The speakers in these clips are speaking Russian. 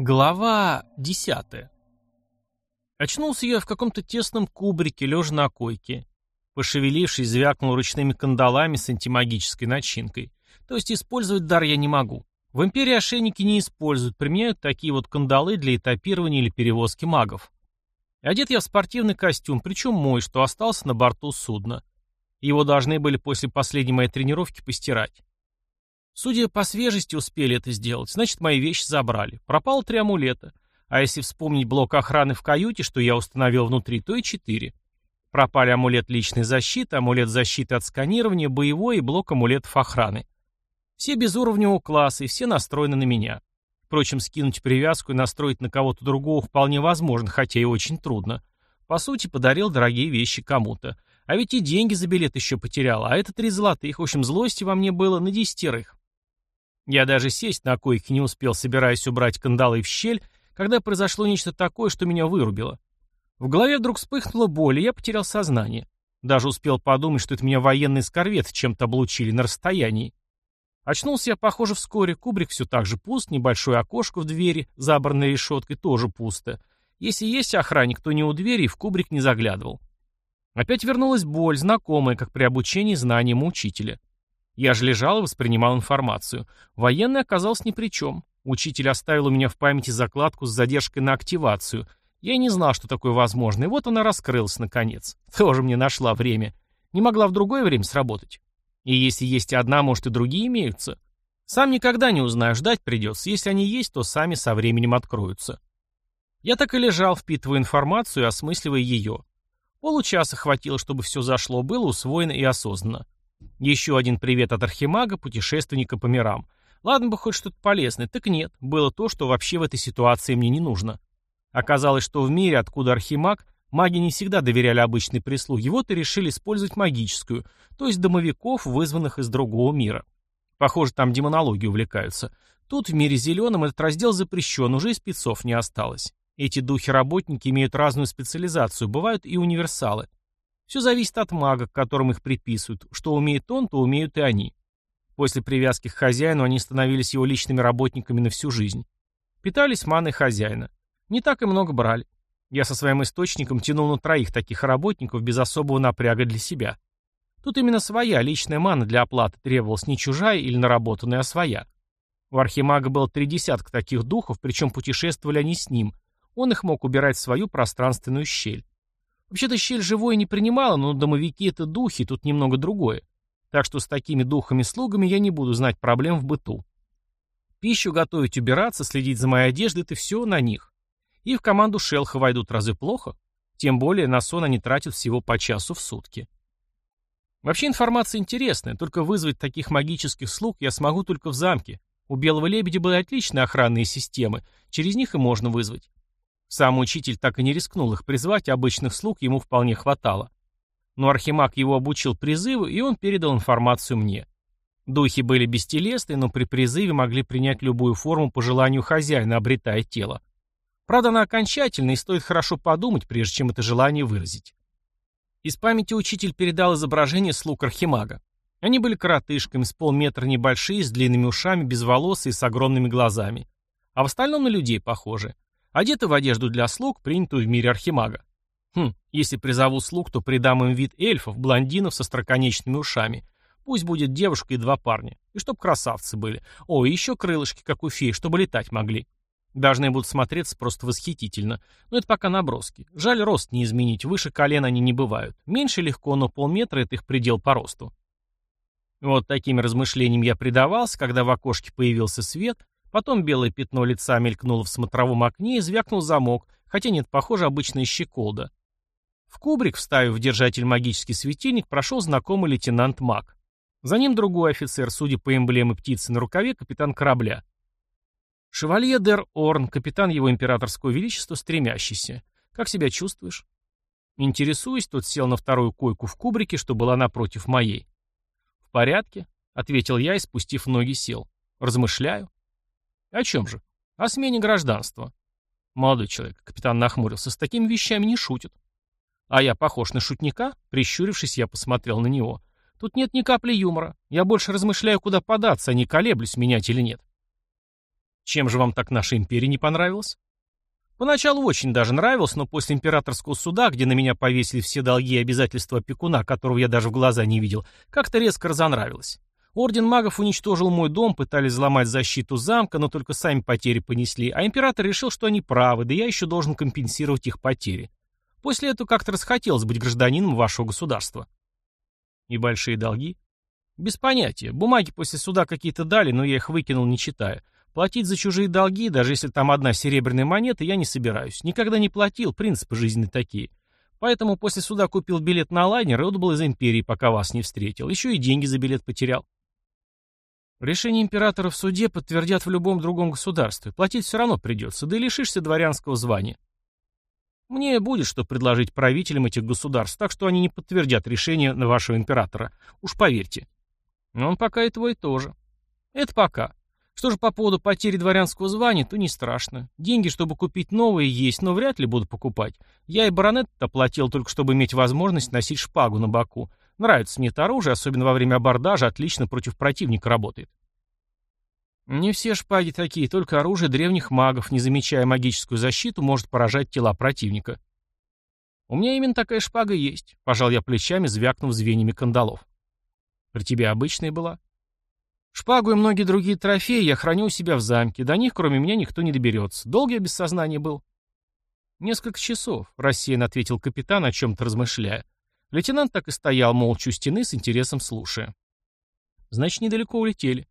Глава десятая. Очнулся я в каком-то тесном кубрике, лежа на койке. Пошевелившись, звякнул ручными кандалами с антимагической начинкой. То есть использовать дар я не могу. В Империи ошейники не используют, применяют такие вот кандалы для этапирования или перевозки магов. Одет я в спортивный костюм, причем мой, что остался на борту судна. Его должны были после последней моей тренировки постирать. Судя по свежести, успели это сделать, значит, мои вещи забрали. Пропало три амулета. А если вспомнить блок охраны в каюте, что я установил внутри, то и четыре. Пропали амулет личной защиты, амулет защиты от сканирования, боевой и блок амулетов охраны. Все без уровневого класса, и все настроены на меня. Впрочем, скинуть привязку и настроить на кого-то другого вполне возможно, хотя и очень трудно. По сути, подарил дорогие вещи кому-то. А ведь и деньги за билет еще потерял, а это три золотых. В общем, злости во мне было на десятерых. Я даже сесть на койке не успел, собираясь убрать кандалы в щель, когда произошло нечто такое, что меня вырубило. В голове вдруг вспыхнула боль, и я потерял сознание. Даже успел подумать, что это меня военные с корвет чем-то облучили на расстоянии. Очнулся я, похоже, вскоре. Кубрик все так же пуст, небольшое окошко в двери, забранной решеткой, тоже пусто. Если есть охранник, то не у двери и в кубрик не заглядывал. Опять вернулась боль, знакомая, как при обучении знаниям учителя. Я же лежал и воспринимал информацию. Военный оказался ни при чем. Учитель оставил у меня в памяти закладку с задержкой на активацию. Я и не знал, что такое возможно, и вот она раскрылась наконец. Тоже мне нашла время. Не могла в другое время сработать. И если есть одна, может и другие имеются. Сам никогда не узнаю, ждать придется. Если они есть, то сами со временем откроются. Я так и лежал, впитывая информацию и осмысливая ее. Получаса хватило, чтобы все зашло, было усвоено и осознанно. Еще один привет от Архимага, путешественника по мирам. Ладно бы хоть что-то полезное, так нет, было то, что вообще в этой ситуации мне не нужно. Оказалось, что в мире, откуда Архимаг, маги не всегда доверяли обычной прислуге, вот и решили использовать магическую, то есть домовиков, вызванных из другого мира. Похоже, там демонологией увлекаются. Тут в мире зеленом этот раздел запрещен, уже и спецов не осталось. Эти духи-работники имеют разную специализацию, бывают и универсалы. Все зависит от мага, к которым их приписывают. Что умеет он, то умеют и они. После привязки к хозяину они становились его личными работниками на всю жизнь. Питались маной хозяина. Не так и много брали. Я со своим источником тянул на троих таких работников без особого напряга для себя. Тут именно своя личная мана для оплаты требовалась не чужая или наработанная, а своя. У Архимага было три десятка таких духов, причем путешествовали они с ним. Он их мог убирать в свою пространственную щель. Вообще-то щель живой не принимала, но домовики — это духи, тут немного другое. Так что с такими духами-слугами я не буду знать проблем в быту. Пищу готовить, убираться, следить за моей одеждой — это все на них. И в команду шелха войдут разве плохо? Тем более на сон они тратят всего по часу в сутки. Вообще информация интересная, только вызвать таких магических слуг я смогу только в замке. У Белого Лебедя были отличные охранные системы, через них и можно вызвать. Сам учитель так и не рискнул их призвать, обычных слуг ему вполне хватало. Но Архимаг его обучил призыву, и он передал информацию мне. Духи были бестелесны, но при призыве могли принять любую форму по желанию хозяина, обретая тело. Правда, она окончательна, и стоит хорошо подумать, прежде чем это желание выразить. Из памяти учитель передал изображение слуг Архимага. Они были коротышками, с полметра небольшие, с длинными ушами, без волос и с огромными глазами. А в остальном на людей похожи. Одеты в одежду для слуг, принятую в мире архимага. Хм, если призову слуг, то придам им вид эльфов, блондинов со строконечными ушами. Пусть будет девушка и два парня. И чтоб красавцы были. О, и еще крылышки, как у феи, чтобы летать могли. Должны будут смотреться просто восхитительно. Но это пока наброски. Жаль, рост не изменить, выше колена они не бывают. Меньше легко, но полметра — это их предел по росту. Вот такими размышлениями я предавался, когда в окошке появился свет, Потом белое пятно лица мелькнуло в смотровом окне и звякнул замок, хотя нет, похоже, обычная щеколда. В кубрик, вставив в держатель магический светильник, прошел знакомый лейтенант Мак. За ним другой офицер, судя по эмблеме птицы на рукаве, капитан корабля. «Шевалье дер Орн, капитан его императорского величества, стремящийся. Как себя чувствуешь?» Интересуясь, тот сел на вторую койку в кубрике, что была напротив моей. «В порядке», — ответил я и, спустив ноги, сел. «Размышляю». О чем же? О смене гражданства. Молодой человек, капитан нахмурился, с такими вещами не шутят. А я похож на шутника? Прищурившись, я посмотрел на него. Тут нет ни капли юмора. Я больше размышляю, куда податься, а не колеблюсь, менять или нет. Чем же вам так наша империя не понравилась? Поначалу очень даже нравилось, но после императорского суда, где на меня повесили все долги и обязательства опекуна, которого я даже в глаза не видел, как-то резко разонравилось. Орден магов уничтожил мой дом, пытались взломать защиту замка, но только сами потери понесли, а император решил, что они правы, да я еще должен компенсировать их потери. После этого как-то расхотелось быть гражданином вашего государства. И большие долги? Без понятия. Бумаги после суда какие-то дали, но я их выкинул, не читая. Платить за чужие долги, даже если там одна серебряная монета, я не собираюсь. Никогда не платил, принципы жизни такие. Поэтому после суда купил билет на лайнер и отбыл из империи, пока вас не встретил. Еще и деньги за билет потерял. Решение императора в суде подтвердят в любом другом государстве. Платить все равно придется, да и лишишься дворянского звания. Мне будет что предложить правителям этих государств, так что они не подтвердят решение вашего императора. Уж поверьте. Но он пока и твой тоже. Это пока. Что же по поводу потери дворянского звания, то не страшно. Деньги, чтобы купить новые, есть, но вряд ли буду покупать. Я и баронет оплатил только, чтобы иметь возможность носить шпагу на боку. Нравится мне это оружие, особенно во время абордажа, отлично против противника работает. Не все шпаги такие, только оружие древних магов, не замечая магическую защиту, может поражать тела противника. У меня именно такая шпага есть, пожал я плечами, звякнув звеньями кандалов. При тебе обычная была? Шпагу и многие другие трофеи я храню у себя в замке, до них, кроме меня, никто не доберется. Долго я без сознания был. Несколько часов, рассеянно ответил капитан, о чем-то размышляя. Лейтенант так и стоял молча у стены, с интересом слушая. Значит, недалеко улетели.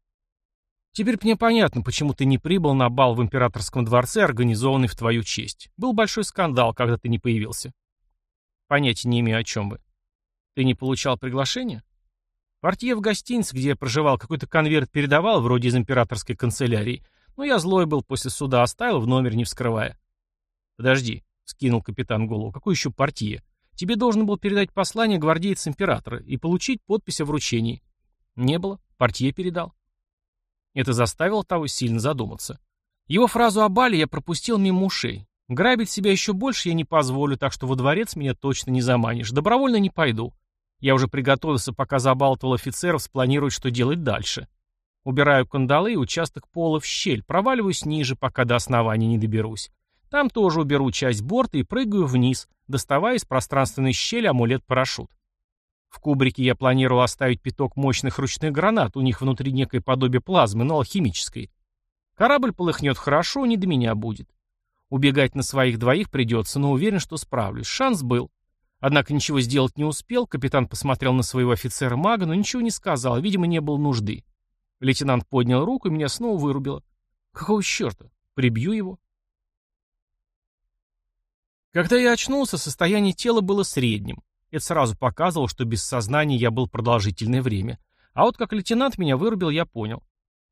Теперь мне понятно, почему ты не прибыл на бал в императорском дворце, организованный в твою честь. Был большой скандал, когда ты не появился. Понятия не имею, о чем вы. Ты не получал приглашение? Портье в гостинице, где я проживал, какой-то конверт передавал, вроде из императорской канцелярии, но я злой был, после суда оставил в номер, не вскрывая. Подожди, — скинул капитан голову, — какой еще портье? Тебе должен был передать послание гвардейца императора и получить подпись о вручении. Не было. Портье передал. Это заставило того сильно задуматься. Его фразу о бале я пропустил мимо ушей. Грабить себя еще больше я не позволю, так что во дворец меня точно не заманишь. Добровольно не пойду. Я уже приготовился, пока забалтывал офицеров, спланировать, что делать дальше. Убираю кандалы и участок пола в щель, проваливаюсь ниже, пока до основания не доберусь. Там тоже уберу часть борта и прыгаю вниз, доставая из пространственной щели амулет-парашют. В кубрике я планировал оставить пяток мощных ручных гранат, у них внутри некое подобие плазмы, но алхимической. Корабль полыхнет хорошо, не до меня будет. Убегать на своих двоих придется, но уверен, что справлюсь. Шанс был. Однако ничего сделать не успел, капитан посмотрел на своего офицера-мага, но ничего не сказал, видимо, не было нужды. Лейтенант поднял руку и меня снова вырубило. Какого черта? Прибью его? Когда я очнулся, состояние тела было средним. Это сразу показывало, что без сознания я был продолжительное время. А вот как лейтенант меня вырубил, я понял.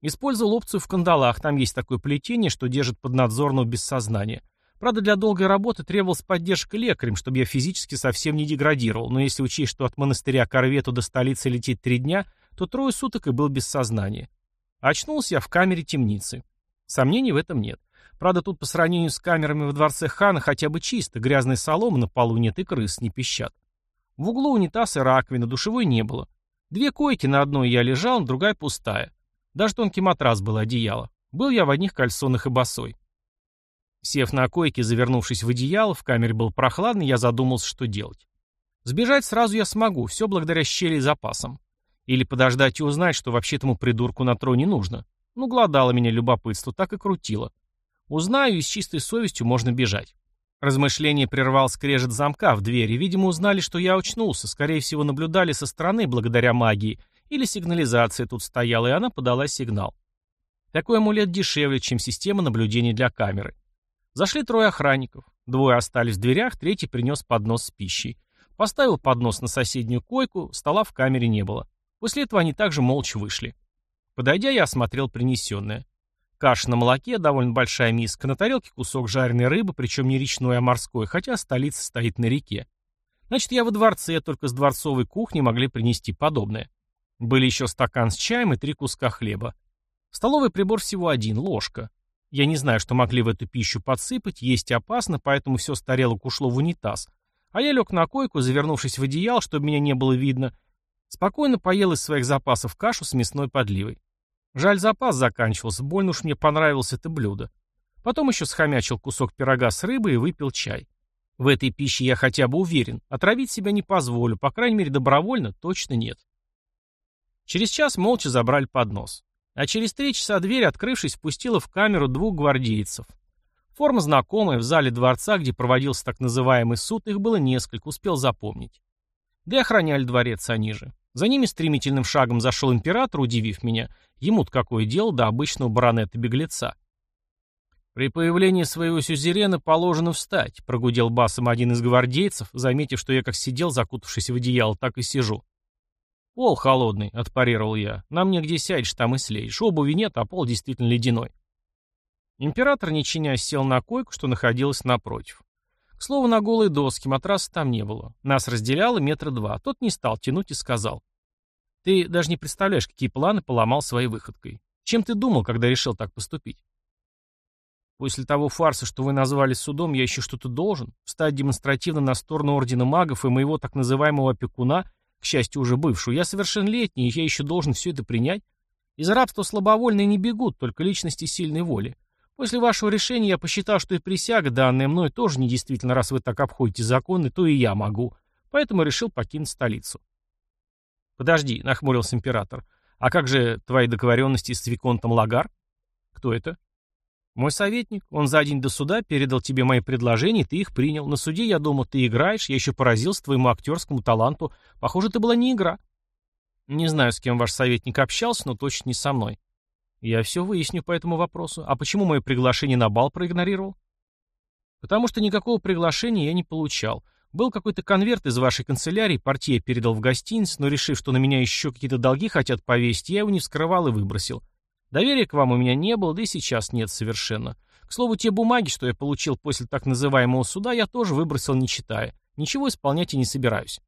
Использовал опцию в кандалах, там есть такое плетение, что держит поднадзорного без сознания. Правда, для долгой работы требовалась поддержка лекарем, чтобы я физически совсем не деградировал, но если учесть, что от монастыря к Корвету до столицы лететь три дня, то трое суток и был без сознания. Очнулся я в камере темницы. Сомнений в этом нет. Правда, тут по сравнению с камерами в дворце хана хотя бы чисто, грязной соломы на полу нет и крыс не пищат. В углу унитаз и раковина, душевой не было. Две койки, на одной я лежал, другая пустая. Даже тонкий матрас был одеяло. Был я в одних кальсонах и босой. Сев на койке, завернувшись в одеяло, в камере был прохладно, я задумался, что делать. Сбежать сразу я смогу, все благодаря щели и запасам. Или подождать и узнать, что вообще этому придурку на троне нужно. Ну, гладало меня любопытство, так и крутило. Узнаю, и с чистой совестью можно бежать. Размышление прервал скрежет замка в двери. Видимо, узнали, что я очнулся. Скорее всего, наблюдали со стороны благодаря магии. Или сигнализация тут стояла, и она подала сигнал. Такой амулет дешевле, чем система наблюдения для камеры. Зашли трое охранников. Двое остались в дверях, третий принес поднос с пищей. Поставил поднос на соседнюю койку, стола в камере не было. После этого они также молча вышли. Подойдя, я осмотрел принесенное. Каша на молоке, довольно большая миска, на тарелке кусок жареной рыбы, причем не речной, а морской, хотя столица стоит на реке. Значит, я во дворце, только с дворцовой кухни могли принести подобное. Были еще стакан с чаем и три куска хлеба. Столовый прибор всего один, ложка. Я не знаю, что могли в эту пищу подсыпать, есть опасно, поэтому все с тарелок ушло в унитаз. А я лег на койку, завернувшись в одеял, чтобы меня не было видно, спокойно поел из своих запасов кашу с мясной подливой. Жаль, запас заканчивался, больно уж мне понравилось это блюдо. Потом еще схомячил кусок пирога с рыбой и выпил чай. В этой пище я хотя бы уверен. Отравить себя не позволю, по крайней мере добровольно точно нет. Через час молча забрали поднос. А через три часа дверь, открывшись, впустила в камеру двух гвардейцев. Форма знакомая, в зале дворца, где проводился так называемый суд, их было несколько, успел запомнить. Да и охраняли дворец они же. За ними стремительным шагом зашел император, удивив меня. Ему-то какое дело до обычного баронета-беглеца. «При появлении своего сюзерена положено встать», — прогудел басом один из гвардейцев, заметив, что я как сидел, закутавшись в одеяло, так и сижу. «Пол холодный», — отпарировал я. «На мне где сядешь, там и слеешь. Обуви нет, а пол действительно ледяной». Император, не чинясь, сел на койку, что находилась напротив. К слову, на голые доски, матраса там не было. Нас разделяло метра два. Тот не стал тянуть и сказал. «Ты даже не представляешь, какие планы поломал своей выходкой. Чем ты думал, когда решил так поступить?» После того фарса, что вы назвали судом, я еще что-то должен? Встать демонстративно на сторону Ордена Магов и моего так называемого опекуна, к счастью, уже бывшего. Я совершеннолетний, и я еще должен все это принять? Из рабства слабовольные не бегут, только личности сильной воли. После вашего решения я посчитал, что и присяга, данная мной, тоже недействительно, раз вы так обходите законы, то и я могу. Поэтому решил покинуть столицу. Подожди, нахмурился император. А как же твои договоренности с Виконтом Лагар? Кто это? Мой советник, он за день до суда передал тебе мои предложения, ты их принял. На суде, я думал, ты играешь, я еще поразился твоему актерскому таланту. Похоже, это была не игра. Не знаю, с кем ваш советник общался, но точно не со мной. Я все выясню по этому вопросу. А почему мое приглашение на бал проигнорировал? Потому что никакого приглашения я не получал. Был какой-то конверт из вашей канцелярии, партия передал в гостиницу, но решив, что на меня еще какие-то долги хотят повесить, я его не вскрывал и выбросил. Доверия к вам у меня не было, да и сейчас нет совершенно. К слову, те бумаги, что я получил после так называемого суда, я тоже выбросил не читая. Ничего исполнять и не собираюсь.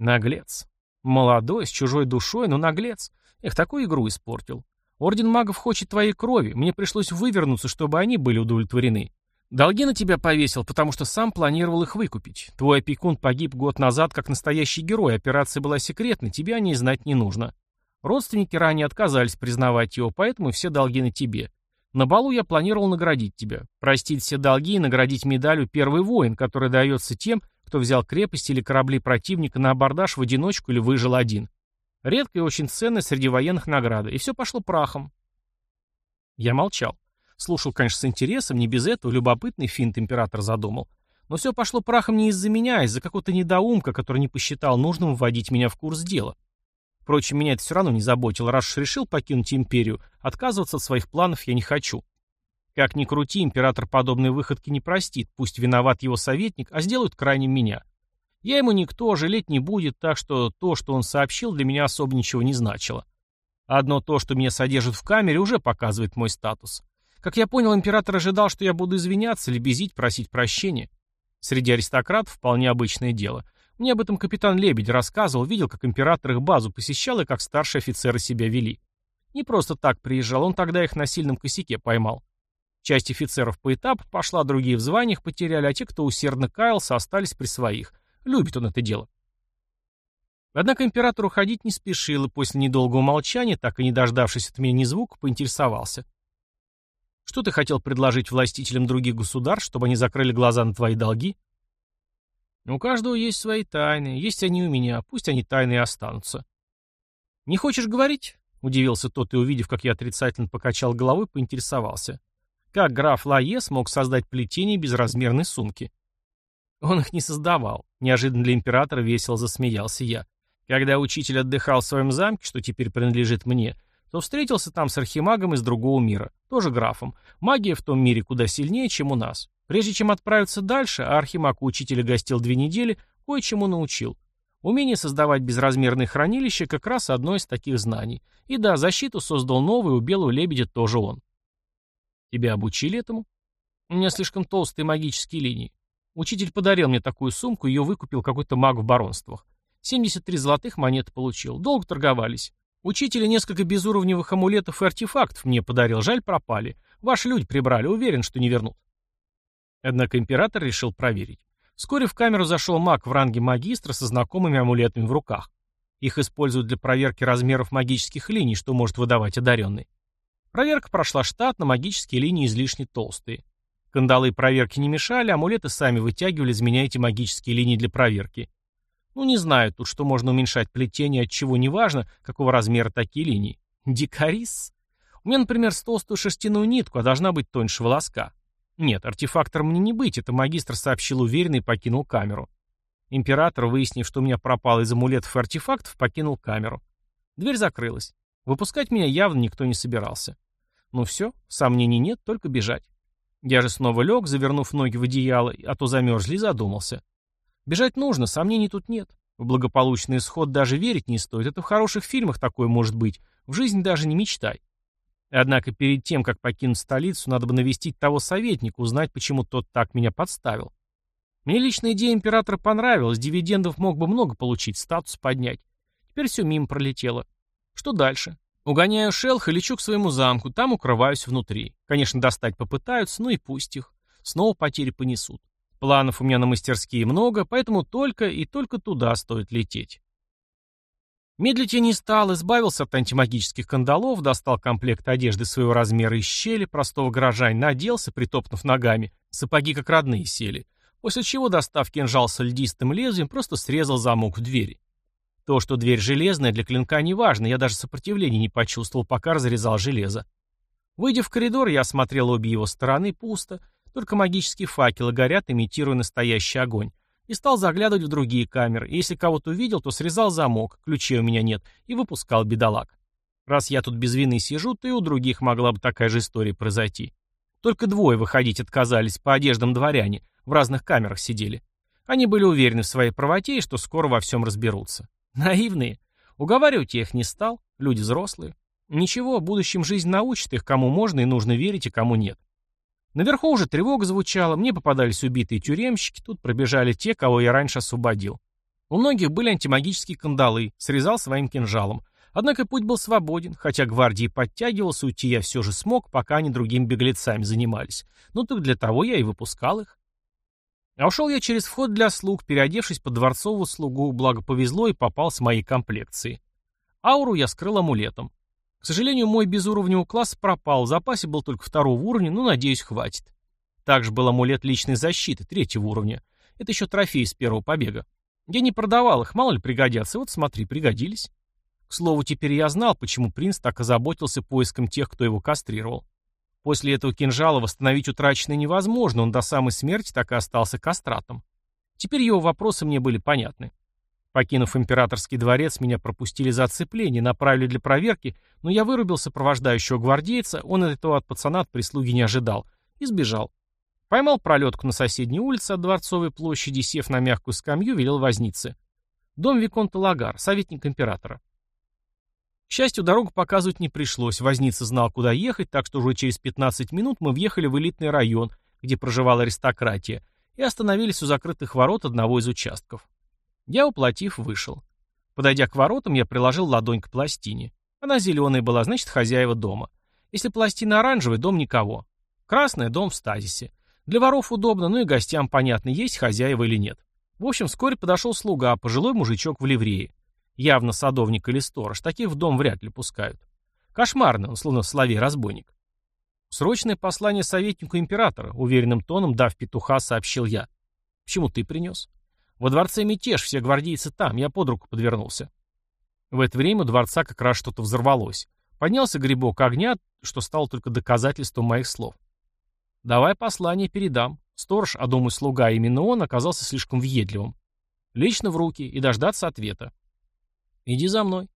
Наглец. Молодой, с чужой душой, но наглец. Эх, такую игру испортил. Орден магов хочет твоей крови. Мне пришлось вывернуться, чтобы они были удовлетворены. Долги на тебя повесил, потому что сам планировал их выкупить. Твой опекун погиб год назад как настоящий герой, операция была секретной, тебе о ней знать не нужно. Родственники ранее отказались признавать его, поэтому все долги на тебе. На балу я планировал наградить тебя. Простить все долги и наградить медалью «Первый воин», которая дается тем, кто взял крепость или корабли противника на абордаж в одиночку или выжил один. Редкая и очень ценная среди военных награда. И все пошло прахом. Я молчал. Слушал, конечно, с интересом, не без этого, любопытный финт император задумал. Но все пошло прахом не из-за меня, а из-за какого-то недоумка, который не посчитал нужным вводить меня в курс дела. Впрочем, меня это все равно не заботило. Раз уж решил покинуть империю, отказываться от своих планов я не хочу. Как ни крути, император подобные выходки не простит, пусть виноват его советник, а сделают крайним меня. Я ему никто, жалеть не будет, так что то, что он сообщил, для меня особо ничего не значило. Одно то, что меня содержат в камере, уже показывает мой статус. Как я понял, император ожидал, что я буду извиняться, лебезить, просить прощения. Среди аристократов вполне обычное дело. Мне об этом капитан Лебедь рассказывал, видел, как император их базу посещал и как старшие офицеры себя вели. Не просто так приезжал, он тогда их на сильном косяке поймал. Часть офицеров по этапу пошла, другие в званиях потеряли, а те, кто усердно каялся, остались при своих. Любит он это дело. Однако император уходить не спешил, и после недолгого молчания, так и не дождавшись от меня ни звука, поинтересовался. «Что ты хотел предложить властителям других государств, чтобы они закрыли глаза на твои долги?» У каждого есть свои тайны, есть они у меня, пусть они тайны и останутся. Не хочешь говорить? Удивился тот и, увидев, как я отрицательно покачал головой, поинтересовался. Как граф Лае смог создать плетение безразмерной сумки? Он их не создавал. Неожиданно для императора весело засмеялся я. Когда учитель отдыхал в своем замке, что теперь принадлежит мне, то встретился там с архимагом из другого мира, тоже графом. Магия в том мире куда сильнее, чем у нас. Прежде чем отправиться дальше, а Архимаг у учителя гостил две недели, кое-чему научил. Умение создавать безразмерные хранилища как раз одно из таких знаний. И да, защиту создал новый, у белого лебедя тоже он. Тебя обучили этому? У меня слишком толстые магические линии. Учитель подарил мне такую сумку, ее выкупил какой-то маг в баронствах. 73 золотых монет получил. Долго торговались. Учитель несколько безуровневых амулетов и артефактов мне подарил, жаль пропали. Ваши люди прибрали, уверен, что не вернут. Однако император решил проверить. Вскоре в камеру зашел маг в ранге магистра со знакомыми амулетами в руках. Их используют для проверки размеров магических линий, что может выдавать одаренный. Проверка прошла штатно, магические линии излишне толстые. Кандалы проверки не мешали, амулеты сами вытягивали из меня эти магические линии для проверки. Ну, не знаю тут, что можно уменьшать плетение, от чего не важно, какого размера такие линии. Дикарис? У меня, например, с толстую шерстяную нитку, а должна быть тоньше волоска. Нет, артефактором мне не быть, это магистр сообщил уверенно и покинул камеру. Император, выяснив, что у меня пропало из амулетов и артефактов, покинул камеру. Дверь закрылась. Выпускать меня явно никто не собирался. Ну все, сомнений нет, только бежать. Я же снова лег, завернув ноги в одеяло, а то замерзли и задумался. Бежать нужно, сомнений тут нет. В благополучный исход даже верить не стоит, это в хороших фильмах такое может быть, в жизни даже не мечтай. Однако перед тем, как покинуть столицу, надо бы навестить того советника, узнать, почему тот так меня подставил. Мне лично идея императора понравилась, дивидендов мог бы много получить, статус поднять. Теперь все мимо пролетело. Что дальше? Угоняю шелх и лечу к своему замку, там укрываюсь внутри. Конечно, достать попытаются, ну и пусть их. Снова потери понесут. Планов у меня на мастерские много, поэтому только и только туда стоит лететь. Медлить я не стал, избавился от антимагических кандалов, достал комплект одежды своего размера из щели, простого горожанина, наделся, притопнув ногами, сапоги как родные сели, после чего, достав кинжал с льдистым лезвием, просто срезал замок в двери. То, что дверь железная, для клинка не важно, я даже сопротивления не почувствовал, пока разрезал железо. Выйдя в коридор, я осмотрел обе его стороны, пусто, только магические факелы горят, имитируя настоящий огонь, и стал заглядывать в другие камеры, и если кого-то увидел, то срезал замок, ключей у меня нет, и выпускал бедолаг. Раз я тут без вины сижу, то и у других могла бы такая же история произойти. Только двое выходить отказались, по одеждам дворяне, в разных камерах сидели. Они были уверены в своей правоте и что скоро во всем разберутся. Наивные. Уговаривать я их не стал, люди взрослые. Ничего, в будущем жизнь научит их, кому можно и нужно верить, и кому нет. Наверху уже тревога звучала, мне попадались убитые тюремщики, тут пробежали те, кого я раньше освободил. У многих были антимагические кандалы, срезал своим кинжалом. Однако путь был свободен, хотя гвардии подтягивался, уйти я все же смог, пока они другими беглецами занимались. Ну так для того я и выпускал их. А ушел я через вход для слуг, переодевшись под дворцового слугу, благо повезло и попал с моей комплекции. Ауру я скрыл амулетом. К сожалению, мой безуровневый класс пропал, в запасе был только второго уровня, но, надеюсь, хватит. Также был амулет личной защиты, третьего уровня. Это еще трофей с первого побега. Я не продавал их, мало ли пригодятся, вот смотри, пригодились. К слову, теперь я знал, почему принц так озаботился поиском тех, кто его кастрировал. После этого кинжала восстановить утраченное невозможно, он до самой смерти так и остался кастратом. Теперь его вопросы мне были понятны. Покинув императорский дворец, меня пропустили за оцепление, направили для проверки, но я вырубил сопровождающего гвардейца, он этого от пацана от прислуги не ожидал, и сбежал. Поймал пролетку на соседней улице от Дворцовой площади, сев на мягкую скамью, велел вознице. Дом Виконта Лагар, советник императора. К счастью, дорогу показывать не пришлось, возница знал, куда ехать, так что уже через 15 минут мы въехали в элитный район, где проживала аристократия, и остановились у закрытых ворот одного из участков. Я, уплатив, вышел. Подойдя к воротам, я приложил ладонь к пластине. Она зеленая была, значит, хозяева дома. Если пластина оранжевая, дом никого. Красная — дом в стазисе. Для воров удобно, ну и гостям понятно, есть хозяева или нет. В общем, вскоре подошел слуга, пожилой мужичок в ливрее. Явно садовник или сторож, таких в дом вряд ли пускают. Кошмарно, он словно в разбойник. Срочное послание советнику императора, уверенным тоном, дав петуха, сообщил я. Почему ты принес? Во дворце мятеж, все гвардейцы там, я под руку подвернулся. В это время у дворца как раз что-то взорвалось. Поднялся грибок огня, что стало только доказательством моих слов. Давай послание передам. Сторож, а думаю, слуга, именно он, оказался слишком въедливым. Лично в руки и дождаться ответа. «Иди за мной».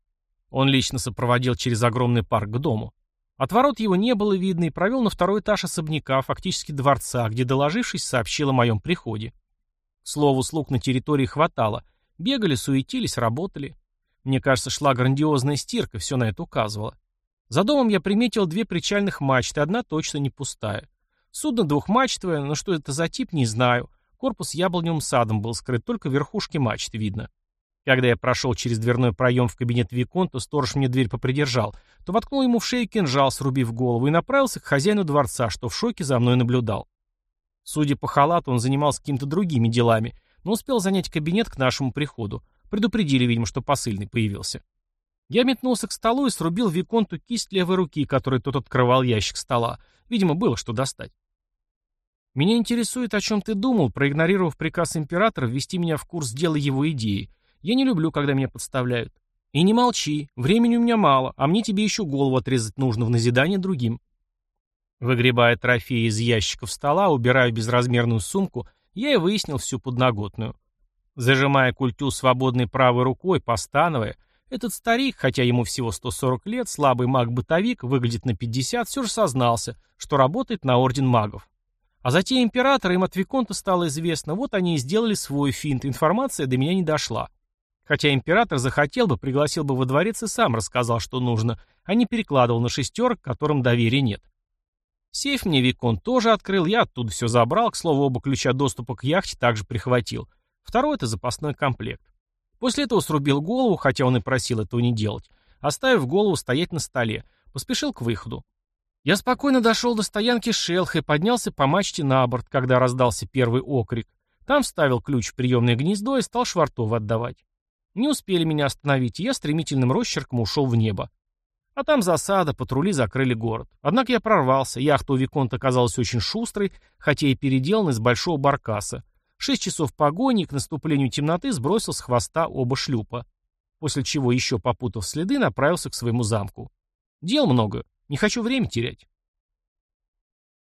Он лично сопроводил через огромный парк к дому. От ворот его не было видно и провел на второй этаж особняка, фактически дворца, где, доложившись, сообщил о моем приходе. К слову, слуг на территории хватало. Бегали, суетились, работали. Мне кажется, шла грандиозная стирка, все на это указывало. За домом я приметил две причальных мачты, одна точно не пустая. Судно двухмачтовое, но что это за тип, не знаю. Корпус яблоневым садом был скрыт, только верхушки мачты видно. Когда я прошел через дверной проем в кабинет Виконта, сторож мне дверь попридержал, то воткнул ему в шею кинжал, срубив голову, и направился к хозяину дворца, что в шоке за мной наблюдал. Судя по халату, он занимался какими-то другими делами, но успел занять кабинет к нашему приходу. Предупредили, видимо, что посыльный появился. Я метнулся к столу и срубил Виконту кисть левой руки, которой тот открывал ящик стола. Видимо, было что достать. Меня интересует, о чем ты думал, проигнорировав приказ императора ввести меня в курс дела его идеи. Я не люблю, когда меня подставляют. И не молчи, времени у меня мало, а мне тебе еще голову отрезать нужно в назидание другим. Выгребая трофеи из ящиков стола, убираю безразмерную сумку, я и выяснил всю подноготную. Зажимая культю свободной правой рукой, постановая, этот старик, хотя ему всего 140 лет, слабый маг-бытовик, выглядит на 50, все же сознался, что работает на Орден магов. А затем императора им от Виконта стало известно, вот они и сделали свой финт, информация до меня не дошла. Хотя император захотел бы, пригласил бы во дворец и сам рассказал, что нужно, а не перекладывал на шестерок, которым доверия нет. Сейф мне Виконт тоже открыл, я оттуда все забрал, к слову, оба ключа доступа к яхте также прихватил. Второй — это запасной комплект. После этого срубил голову, хотя он и просил этого не делать, оставив голову стоять на столе, поспешил к выходу. Я спокойно дошел до стоянки шелха и поднялся по мачте на борт, когда раздался первый окрик. Там вставил ключ в приемное гнездо и стал Швартова отдавать. Не успели меня остановить, и я стремительным росчерком ушел в небо. А там засада, патрули закрыли город. Однако я прорвался, яхта у Виконта оказалась очень шустрой, хотя и переделана из большого баркаса. Шесть часов погони к наступлению темноты сбросил с хвоста оба шлюпа. После чего, еще попутав следы, направился к своему замку. Дел много, не хочу время терять.